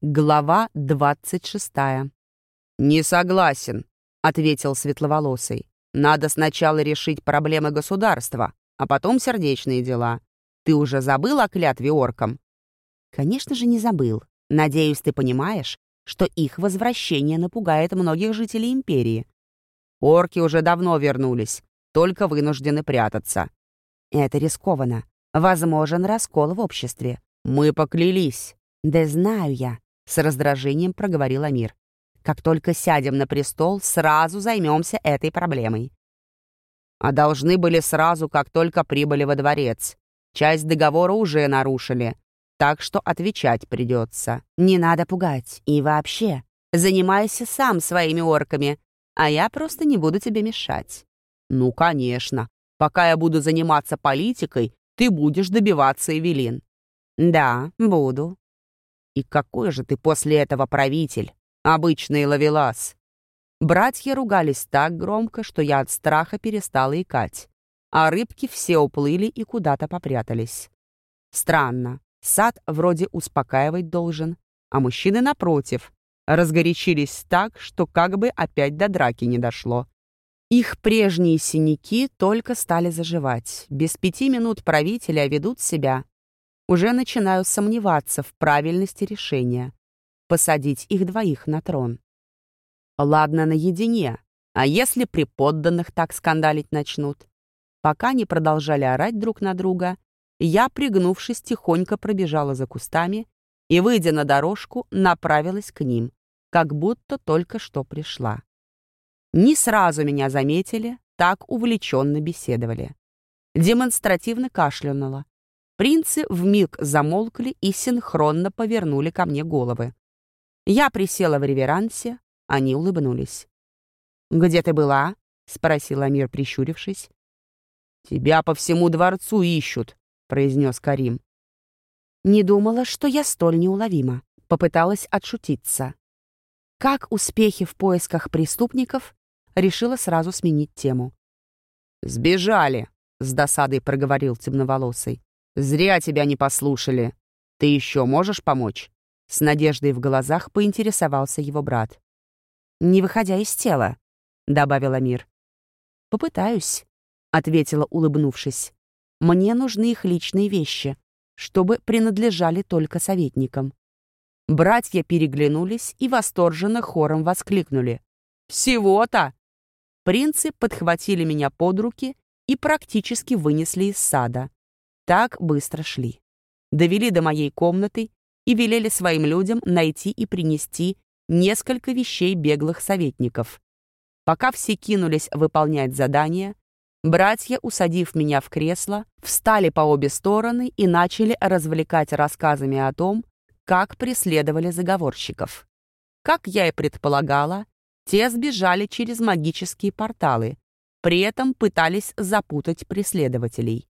Глава двадцать шестая. «Не согласен», — ответил Светловолосый. «Надо сначала решить проблемы государства, а потом сердечные дела. Ты уже забыл о клятве оркам?» «Конечно же не забыл. Надеюсь, ты понимаешь, что их возвращение напугает многих жителей Империи». «Орки уже давно вернулись, только вынуждены прятаться». «Это рискованно. Возможен раскол в обществе». «Мы поклялись». «Да знаю я», — с раздражением проговорил Амир. «Как только сядем на престол, сразу займемся этой проблемой». «А должны были сразу, как только прибыли во дворец. Часть договора уже нарушили, так что отвечать придется». «Не надо пугать. И вообще, занимайся сам своими орками, а я просто не буду тебе мешать». «Ну, конечно. Пока я буду заниматься политикой, ты будешь добиваться Эвелин». «Да, буду». «И какой же ты после этого правитель? Обычный ловелас». Братья ругались так громко, что я от страха перестала икать, а рыбки все уплыли и куда-то попрятались. Странно, сад вроде успокаивать должен, а мужчины, напротив, разгорячились так, что как бы опять до драки не дошло. Их прежние синяки только стали заживать. Без пяти минут правителя ведут себя, уже начинаю сомневаться в правильности решения посадить их двоих на трон. Ладно, наедине, а если при подданных так скандалить начнут? Пока не продолжали орать друг на друга, я, пригнувшись, тихонько пробежала за кустами и, выйдя на дорожку, направилась к ним, как будто только что пришла. Не сразу меня заметили, так увлеченно беседовали. Демонстративно кашлянула, Принцы вмиг замолкли и синхронно повернули ко мне головы. Я присела в реверансе, они улыбнулись. «Где ты была?» — спросил Амир, прищурившись. «Тебя по всему дворцу ищут», — произнес Карим. «Не думала, что я столь неуловима», — попыталась отшутиться. Как успехи в поисках преступников, решила сразу сменить тему. «Сбежали», — с досадой проговорил темноволосый. «Зря тебя не послушали. Ты еще можешь помочь?» С надеждой в глазах поинтересовался его брат. «Не выходя из тела», — добавил Амир. «Попытаюсь», — ответила, улыбнувшись. «Мне нужны их личные вещи, чтобы принадлежали только советникам». Братья переглянулись и восторженно хором воскликнули. «Всего-то!» Принцы подхватили меня под руки и практически вынесли из сада. Так быстро шли. Довели до моей комнаты и велели своим людям найти и принести несколько вещей беглых советников. Пока все кинулись выполнять задание, братья, усадив меня в кресло, встали по обе стороны и начали развлекать рассказами о том, как преследовали заговорщиков. Как я и предполагала, те сбежали через магические порталы, при этом пытались запутать преследователей.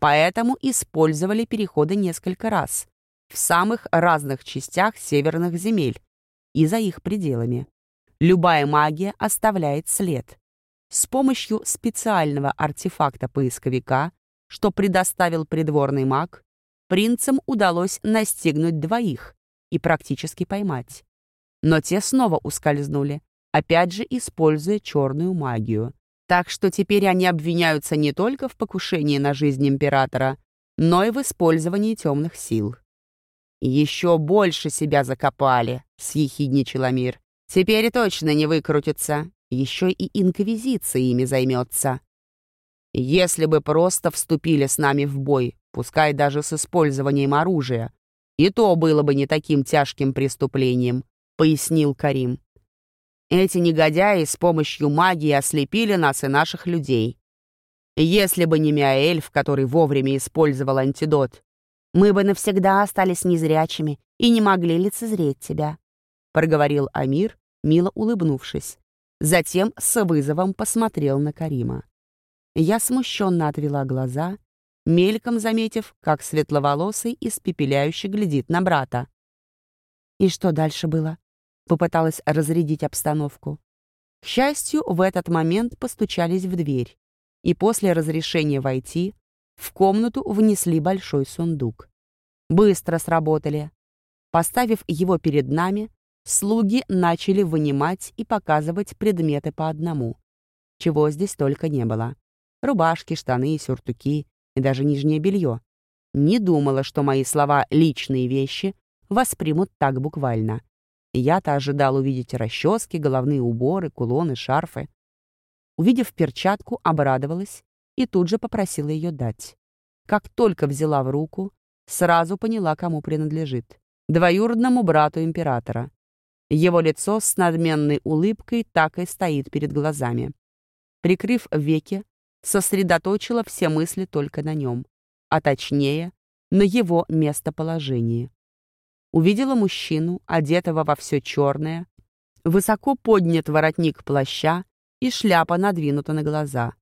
Поэтому использовали переходы несколько раз в самых разных частях северных земель и за их пределами. Любая магия оставляет след. С помощью специального артефакта-поисковика, что предоставил придворный маг, принцам удалось настигнуть двоих и практически поймать. Но те снова ускользнули, опять же используя черную магию. Так что теперь они обвиняются не только в покушении на жизнь императора, но и в использовании темных сил. «Еще больше себя закопали», — съехидничал Амир. «Теперь точно не выкрутится. Еще и инквизиция ими займется. Если бы просто вступили с нами в бой, пускай даже с использованием оружия, и то было бы не таким тяжким преступлением», — пояснил Карим. Эти негодяи с помощью магии ослепили нас и наших людей. Если бы не Миаэльф, который вовремя использовал антидот, мы бы навсегда остались незрячими и не могли лицезреть тебя», — проговорил Амир, мило улыбнувшись. Затем с вызовом посмотрел на Карима. Я смущенно отвела глаза, мельком заметив, как светловолосый испепеляюще глядит на брата. «И что дальше было?» Попыталась разрядить обстановку. К счастью, в этот момент постучались в дверь, и после разрешения войти в комнату внесли большой сундук. Быстро сработали. Поставив его перед нами, слуги начали вынимать и показывать предметы по одному. Чего здесь только не было. Рубашки, штаны, сюртуки и даже нижнее белье. Не думала, что мои слова «личные вещи» воспримут так буквально. Я-то ожидал увидеть расчески, головные уборы, кулоны, шарфы. Увидев перчатку, обрадовалась и тут же попросила ее дать. Как только взяла в руку, сразу поняла, кому принадлежит. Двоюродному брату императора. Его лицо с надменной улыбкой так и стоит перед глазами. Прикрыв веки, сосредоточила все мысли только на нем, а точнее, на его местоположении увидела мужчину, одетого во все черное, высоко поднят воротник плаща и шляпа надвинута на глаза.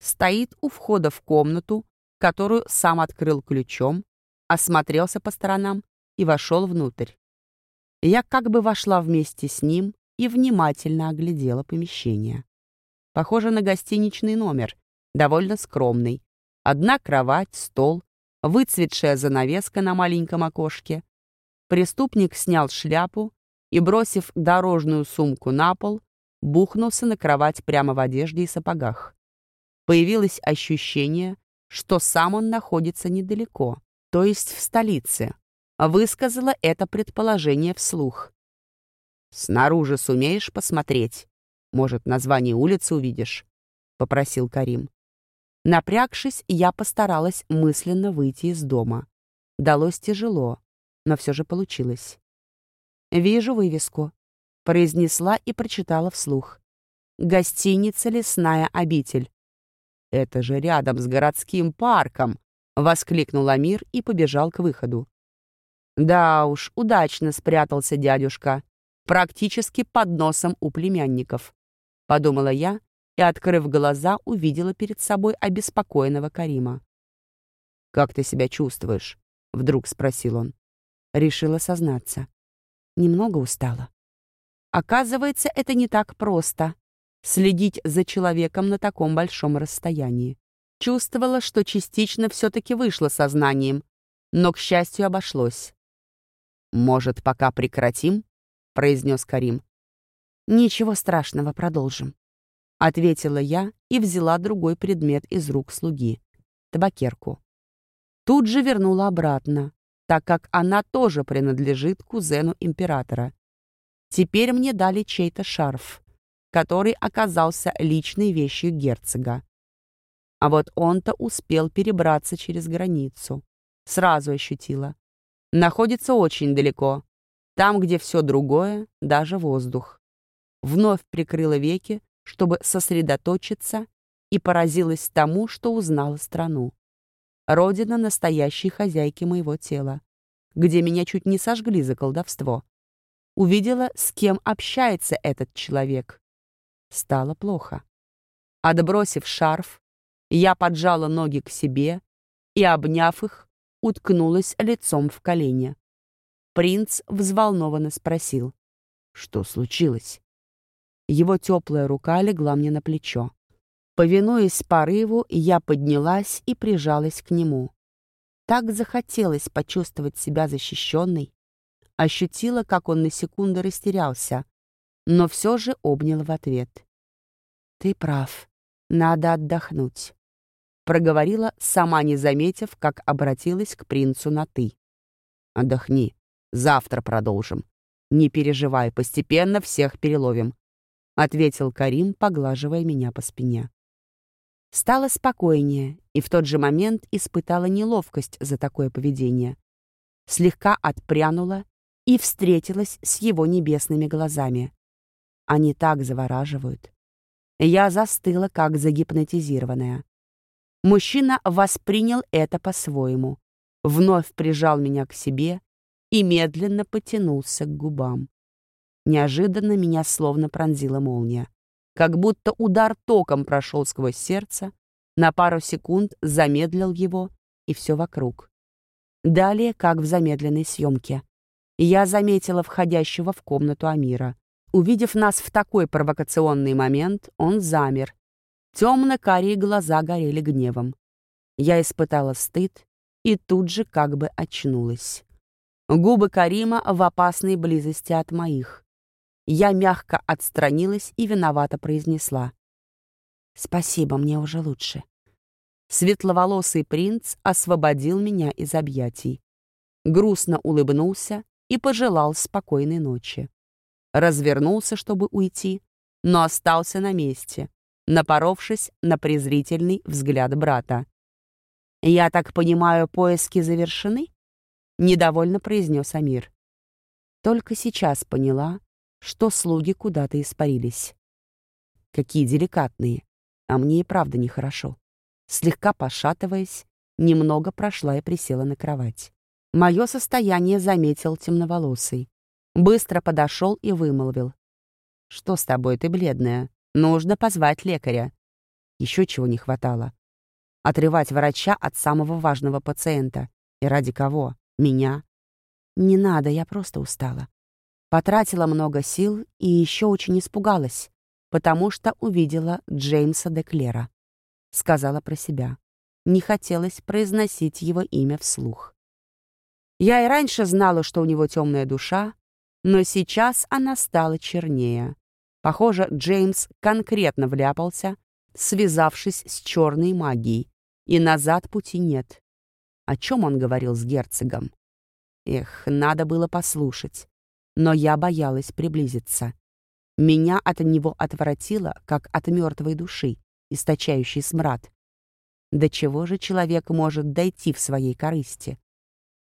Стоит у входа в комнату, которую сам открыл ключом, осмотрелся по сторонам и вошел внутрь. Я как бы вошла вместе с ним и внимательно оглядела помещение. Похоже на гостиничный номер, довольно скромный. Одна кровать, стол, выцветшая занавеска на маленьком окошке, Преступник снял шляпу и, бросив дорожную сумку на пол, бухнулся на кровать прямо в одежде и сапогах. Появилось ощущение, что сам он находится недалеко, то есть в столице. Высказала это предположение вслух. «Снаружи сумеешь посмотреть? Может, название улицы увидишь?» — попросил Карим. Напрягшись, я постаралась мысленно выйти из дома. Далось тяжело но все же получилось. «Вижу вывеску», — произнесла и прочитала вслух. «Гостиница «Лесная обитель». «Это же рядом с городским парком!» — воскликнул Амир и побежал к выходу. Да уж, удачно спрятался дядюшка, практически под носом у племянников. Подумала я и, открыв глаза, увидела перед собой обеспокоенного Карима. «Как ты себя чувствуешь?» — вдруг спросил он. Решила сознаться. Немного устала. Оказывается, это не так просто — следить за человеком на таком большом расстоянии. Чувствовала, что частично все-таки вышло сознанием, но, к счастью, обошлось. «Может, пока прекратим?» — произнес Карим. «Ничего страшного, продолжим», — ответила я и взяла другой предмет из рук слуги — табакерку. Тут же вернула обратно, так как она тоже принадлежит кузену императора. Теперь мне дали чей-то шарф, который оказался личной вещью герцога. А вот он-то успел перебраться через границу. Сразу ощутила. Находится очень далеко. Там, где все другое, даже воздух. Вновь прикрыла веки, чтобы сосредоточиться, и поразилась тому, что узнала страну родина настоящей хозяйки моего тела, где меня чуть не сожгли за колдовство. Увидела, с кем общается этот человек. Стало плохо. Отбросив шарф, я поджала ноги к себе и, обняв их, уткнулась лицом в колени. Принц взволнованно спросил, что случилось. Его теплая рука легла мне на плечо. Повинуясь порыву, я поднялась и прижалась к нему. Так захотелось почувствовать себя защищенной. Ощутила, как он на секунду растерялся, но все же обнял в ответ. «Ты прав. Надо отдохнуть», — проговорила, сама не заметив, как обратилась к принцу на «ты». «Отдохни. Завтра продолжим. Не переживай, постепенно всех переловим», — ответил Карим, поглаживая меня по спине. Стало спокойнее, и в тот же момент испытала неловкость за такое поведение. Слегка отпрянула и встретилась с его небесными глазами. Они так завораживают. Я застыла, как загипнотизированная. Мужчина воспринял это по-своему, вновь прижал меня к себе и медленно потянулся к губам. Неожиданно меня словно пронзила молния как будто удар током прошел сквозь сердце, на пару секунд замедлил его и все вокруг. Далее, как в замедленной съемке. Я заметила входящего в комнату Амира. Увидев нас в такой провокационный момент, он замер. Темно-карие глаза горели гневом. Я испытала стыд и тут же как бы очнулась. Губы Карима в опасной близости от моих. Я мягко отстранилась и виновато произнесла. «Спасибо, мне уже лучше». Светловолосый принц освободил меня из объятий. Грустно улыбнулся и пожелал спокойной ночи. Развернулся, чтобы уйти, но остался на месте, напоровшись на презрительный взгляд брата. «Я так понимаю, поиски завершены?» — недовольно произнес Амир. Только сейчас поняла, что слуги куда-то испарились. Какие деликатные, а мне и правда нехорошо. Слегка пошатываясь, немного прошла и присела на кровать. Мое состояние заметил темноволосый. Быстро подошел и вымолвил. «Что с тобой, ты бледная? Нужно позвать лекаря». Еще чего не хватало. Отрывать врача от самого важного пациента. И ради кого? Меня? Не надо, я просто устала. Потратила много сил и еще очень испугалась, потому что увидела Джеймса Деклера. Сказала про себя. Не хотелось произносить его имя вслух. Я и раньше знала, что у него темная душа, но сейчас она стала чернее. Похоже, Джеймс конкретно вляпался, связавшись с черной магией, и назад пути нет. О чем он говорил с герцогом? Эх, надо было послушать но я боялась приблизиться. Меня от него отвратило, как от мертвой души, источающей смрад. До чего же человек может дойти в своей корысти?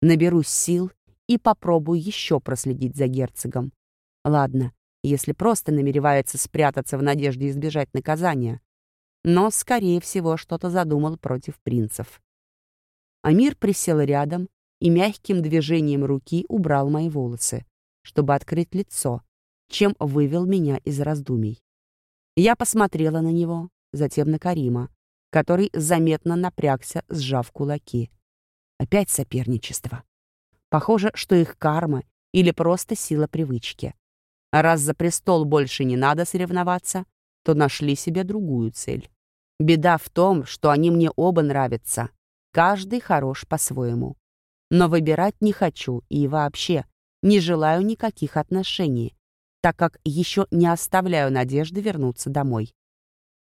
Наберусь сил и попробую еще проследить за герцогом. Ладно, если просто намеревается спрятаться в надежде избежать наказания. Но, скорее всего, что-то задумал против принцев. Амир присел рядом и мягким движением руки убрал мои волосы чтобы открыть лицо, чем вывел меня из раздумий. Я посмотрела на него, затем на Карима, который заметно напрягся, сжав кулаки. Опять соперничество. Похоже, что их карма или просто сила привычки. Раз за престол больше не надо соревноваться, то нашли себе другую цель. Беда в том, что они мне оба нравятся. Каждый хорош по-своему. Но выбирать не хочу и вообще не желаю никаких отношений, так как еще не оставляю надежды вернуться домой.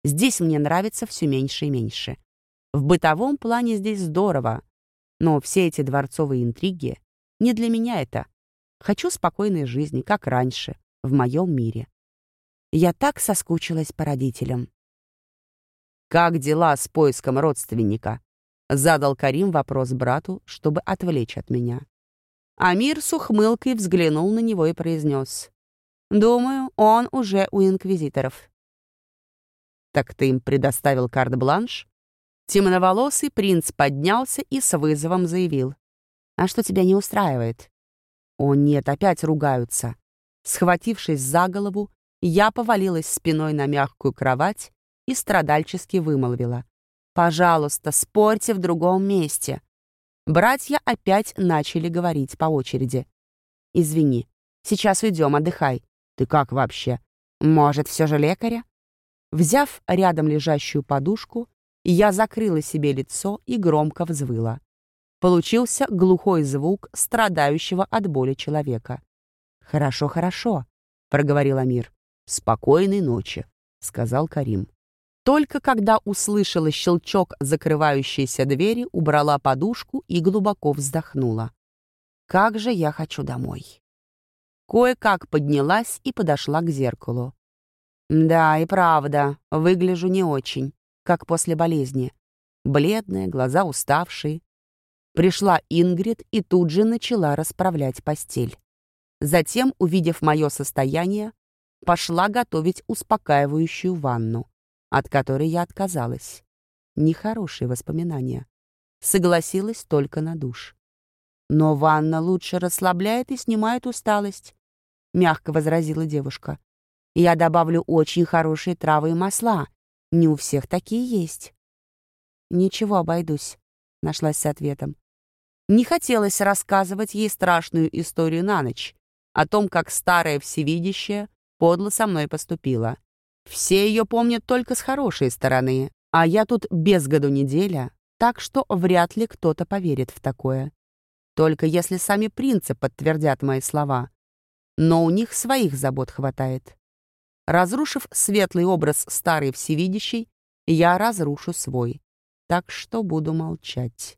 Здесь мне нравится все меньше и меньше. В бытовом плане здесь здорово, но все эти дворцовые интриги не для меня это. Хочу спокойной жизни, как раньше, в моем мире. Я так соскучилась по родителям. «Как дела с поиском родственника?» — задал Карим вопрос брату, чтобы отвлечь от меня. Амир с ухмылкой взглянул на него и произнес. «Думаю, он уже у инквизиторов». «Так ты им предоставил карт-бланш?» Темноволосый принц поднялся и с вызовом заявил. «А что тебя не устраивает?» «О нет, опять ругаются». Схватившись за голову, я повалилась спиной на мягкую кровать и страдальчески вымолвила. «Пожалуйста, спорьте в другом месте. Братья опять начали говорить по очереди. «Извини, сейчас уйдем, отдыхай. Ты как вообще? Может, все же лекаря?» Взяв рядом лежащую подушку, я закрыла себе лицо и громко взвыла. Получился глухой звук страдающего от боли человека. «Хорошо, хорошо», — проговорил Амир. «Спокойной ночи», — сказал Карим. Только когда услышала щелчок закрывающейся двери, убрала подушку и глубоко вздохнула. «Как же я хочу домой!» Кое-как поднялась и подошла к зеркалу. «Да, и правда, выгляжу не очень, как после болезни. Бледная, глаза уставшие. Пришла Ингрид и тут же начала расправлять постель. Затем, увидев мое состояние, пошла готовить успокаивающую ванну от которой я отказалась. Нехорошие воспоминания. Согласилась только на душ. Но ванна лучше расслабляет и снимает усталость, мягко возразила девушка. Я добавлю очень хорошие травы и масла. Не у всех такие есть. Ничего, обойдусь, нашлась с ответом. Не хотелось рассказывать ей страшную историю на ночь, о том, как старая всевидящая подло со мной поступила. Все ее помнят только с хорошей стороны, а я тут без году неделя, так что вряд ли кто-то поверит в такое. Только если сами принцы подтвердят мои слова. Но у них своих забот хватает. Разрушив светлый образ старой всевидящей, я разрушу свой. Так что буду молчать.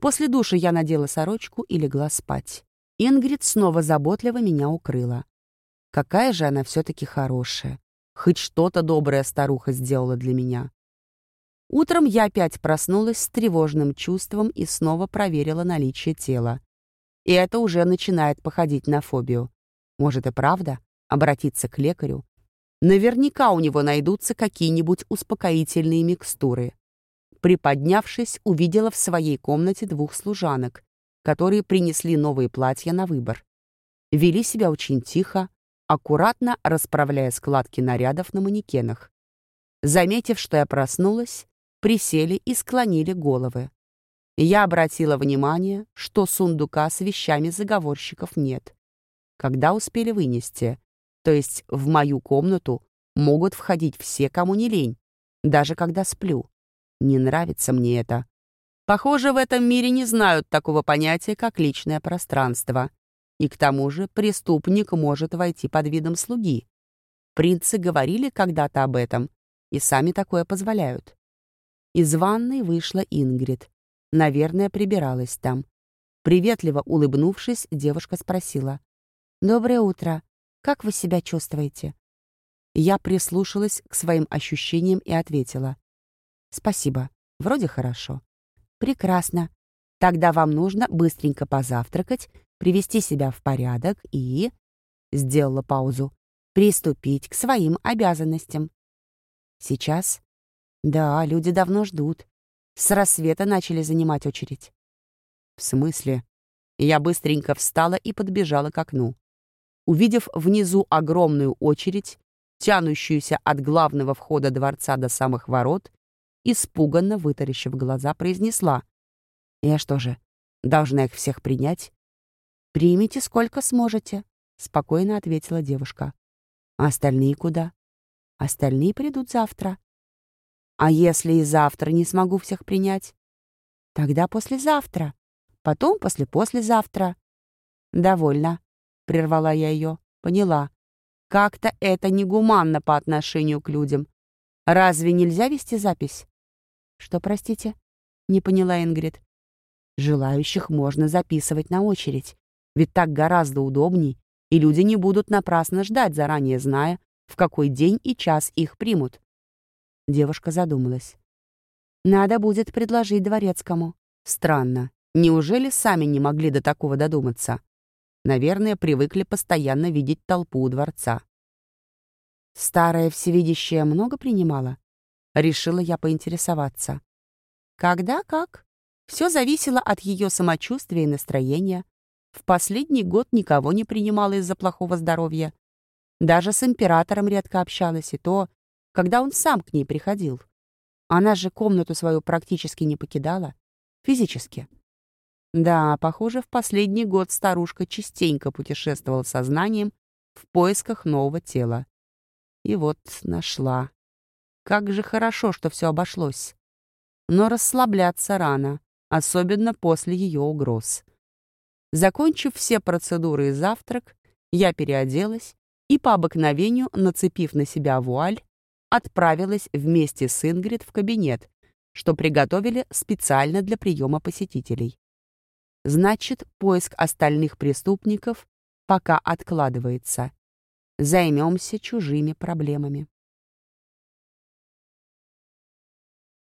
После души я надела сорочку и легла спать. Ингрид снова заботливо меня укрыла. Какая же она все-таки хорошая. Хоть что-то добрая старуха сделала для меня. Утром я опять проснулась с тревожным чувством и снова проверила наличие тела. И это уже начинает походить на фобию. Может и правда обратиться к лекарю Наверняка у него найдутся какие-нибудь успокоительные микстуры. Приподнявшись, увидела в своей комнате двух служанок, которые принесли новые платья на выбор. Вели себя очень тихо, аккуратно расправляя складки нарядов на манекенах. Заметив, что я проснулась, присели и склонили головы. Я обратила внимание, что сундука с вещами заговорщиков нет. Когда успели вынести? То есть в мою комнату могут входить все, кому не лень, даже когда сплю. Не нравится мне это. Похоже, в этом мире не знают такого понятия, как личное пространство. И к тому же преступник может войти под видом слуги. Принцы говорили когда-то об этом и сами такое позволяют. Из ванной вышла Ингрид. Наверное, прибиралась там. Приветливо улыбнувшись, девушка спросила. «Доброе утро. Как вы себя чувствуете?» Я прислушалась к своим ощущениям и ответила. «Спасибо. Вроде хорошо». «Прекрасно. Тогда вам нужно быстренько позавтракать, привести себя в порядок и...» Сделала паузу. «Приступить к своим обязанностям». «Сейчас?» «Да, люди давно ждут. С рассвета начали занимать очередь». «В смысле?» Я быстренько встала и подбежала к окну увидев внизу огромную очередь, тянущуюся от главного входа дворца до самых ворот, испуганно вытаращив глаза, произнесла. «Я что же, должна их всех принять?» «Примите сколько сможете», — спокойно ответила девушка. «А остальные куда?» «Остальные придут завтра». «А если и завтра не смогу всех принять?» «Тогда послезавтра. Потом после-послезавтра». «Довольно. — прервала я ее. «Поняла. Как-то это негуманно по отношению к людям. Разве нельзя вести запись?» «Что, простите?» — не поняла Ингрид. «Желающих можно записывать на очередь. Ведь так гораздо удобней, и люди не будут напрасно ждать, заранее зная, в какой день и час их примут». Девушка задумалась. «Надо будет предложить дворецкому». «Странно. Неужели сами не могли до такого додуматься?» Наверное, привыкли постоянно видеть толпу у дворца. Старая всевидящая много принимала? Решила я поинтересоваться. Когда как? Все зависело от ее самочувствия и настроения. В последний год никого не принимала из-за плохого здоровья. Даже с императором редко общалась, и то, когда он сам к ней приходил. Она же комнату свою практически не покидала. Физически. Да, похоже, в последний год старушка частенько путешествовала сознанием в поисках нового тела. И вот нашла. Как же хорошо, что все обошлось. Но расслабляться рано, особенно после ее угроз. Закончив все процедуры и завтрак, я переоделась и, по обыкновению, нацепив на себя вуаль, отправилась вместе с Ингрид в кабинет, что приготовили специально для приема посетителей. Значит, поиск остальных преступников пока откладывается. Займемся чужими проблемами.